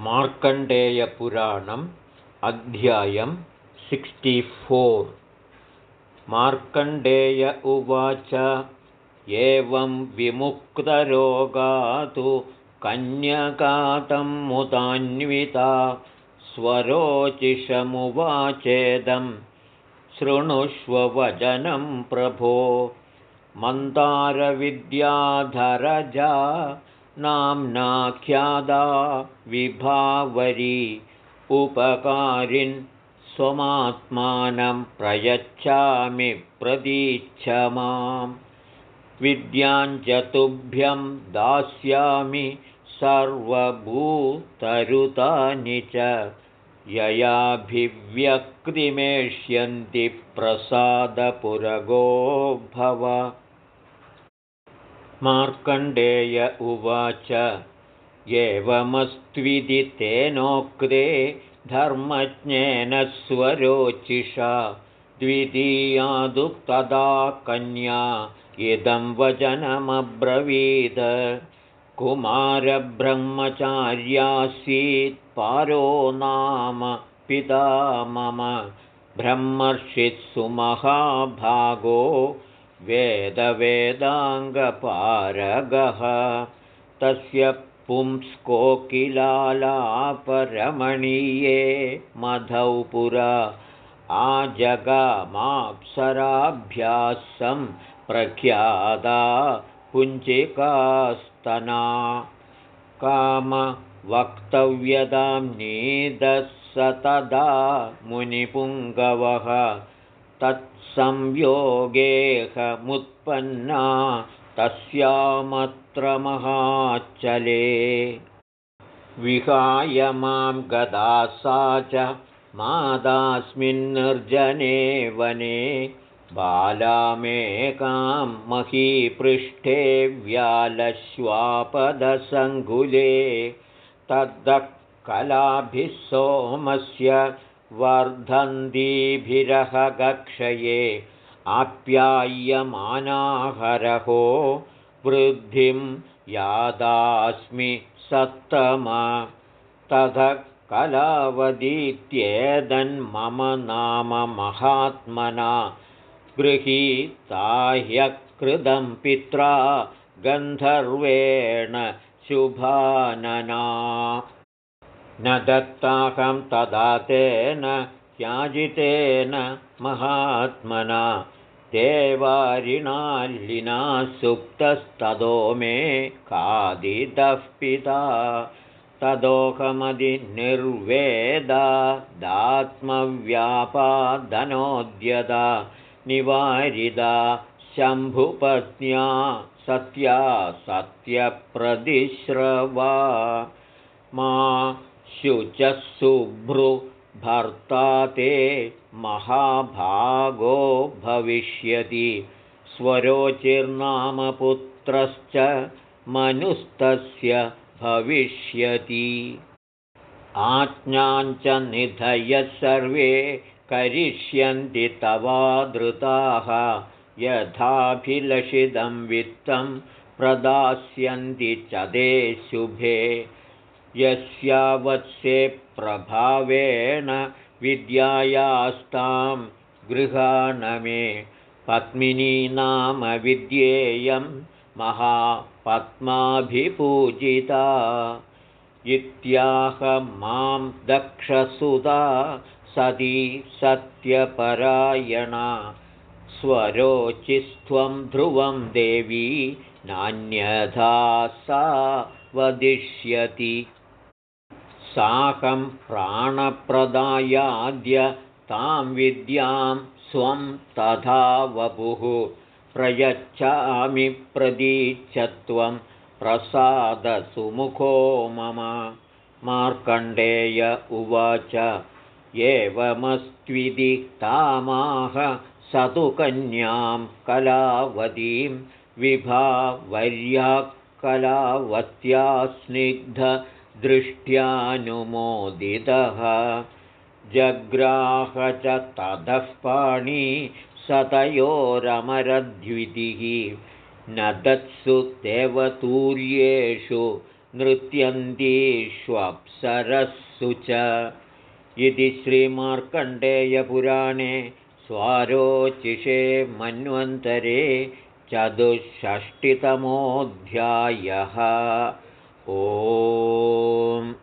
मार्कण्डेयपुराणम् अध्यायं सिक्स्टिफोर् मार्कण्डेय उवाच एवं विमुक्तरोगातु कन्यकातं मुदान्विता स्वरोचिषमुवाचेदं शृणुष्ववचनं प्रभो। मन्दारविद्याधरजा नाम्नाख्यादा विभावरी उपकारिन् स्वमात्मानं प्रयच्छामि प्रतीच्छ मां विद्याञ्चतुभ्यं दास्यामि सर्वभूतरुतानि च। ययाभिव्यक्तिमेष्यन्ति प्रसादपुरगो भव मार्कण्डेय उवाच। एवमस्त्विधि तेनोक्ते धर्मज्ञेन स्वरोचिषा। द्वितीयादुक्तदा कन्या इदं वचनमब्रवीद। कुमारब्रह्मचार्यासीत् पारो नाम पिता मम। ब्रह्मर्षित्सुमहाभागो वेदवेदाङ्गपारगः। तस्य पुंस्कोकिलालापरमणीये मधौ पुरा आजगामाप्सराभ्यासं प्रख्याता पुञ्जिकास्तना। कामवक्तव्यतां नीदः स तदा मुनिपुङ्गवः तत्संयोगेहमुत्पन्ना तस्यामत्र महाचले विहाय मां गदा सा च मादास्मिन्निर्जने वने बालामेकां महीपृष्ठे व्यालश्वापदसङ्कुले। कलाभिः सोमस्य वर्धन्तीभिरहगक्षये आप्याय्यमानाहरहो वृद्धिं यादास्मि सत्तम। ततः कलावदीत्येदन्मम नाम महात्मना गृहीताह्यकृतं पित्रा गन्धर्वेण शुभानना न दत्ताहं तदा तेन त्याजितेन महात्मना। देवारिणालिना सुप्तस्ततो मे खादितः पिता। तदोहमधिनिर्वेदा दात्मव्यापादनोद्यता निवारिदा शम्भुपत्न्या सत्या सत्यप्रदिश्रवा मा शुचः शुभ्रुभर्ता ते महाभागो भविष्यति। स्वरोचिर्नामपुत्रश्च मनुस्तस्य भविष्यति। आज्ञाञ्च निधयः सर्वे करिष्यन्ति तवादृताः। यथाभिलषितं वित्तं प्रदास्यन्ति च ते शुभे यस्यावत्से प्रभावेण विद्यायास्तां गृहाणमे पद्मिनी नाम विद्येयं महापद्माभिपूजिता। इत्याह मां दक्षसुता सती सत्यपरायणा। स्वरोचिस्त्वं ध्रुवं देवी नान्यथा सा वदिष्यति साकं प्राणप्रदायाद्य तां विद्यां स्वं तथा वपुः। प्रयच्छामि प्रदीच्छत्वं प्रसादसुमुखो मम। मार्कण्डेय उवाच एवमस्त्विदि तामाह स तु कन्यां कलावतीं विभावर्या कलावत्या दृष्ट्यानुमोदितः। जग्राह च ततः पाणि सतयोरमरद्वितिः। न दत्सु देवतूर्येषु नृत्यन्तिष्वप्सरःसु च। इति श्रीमार्कण्डेयपुराणे स्वारोचिषे मन्वन्तरे चतुष्षष्टितमोऽध्यायः। ॐ